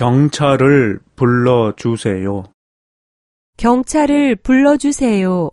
경찰을 불러주세요. 경찰을 불러주세요.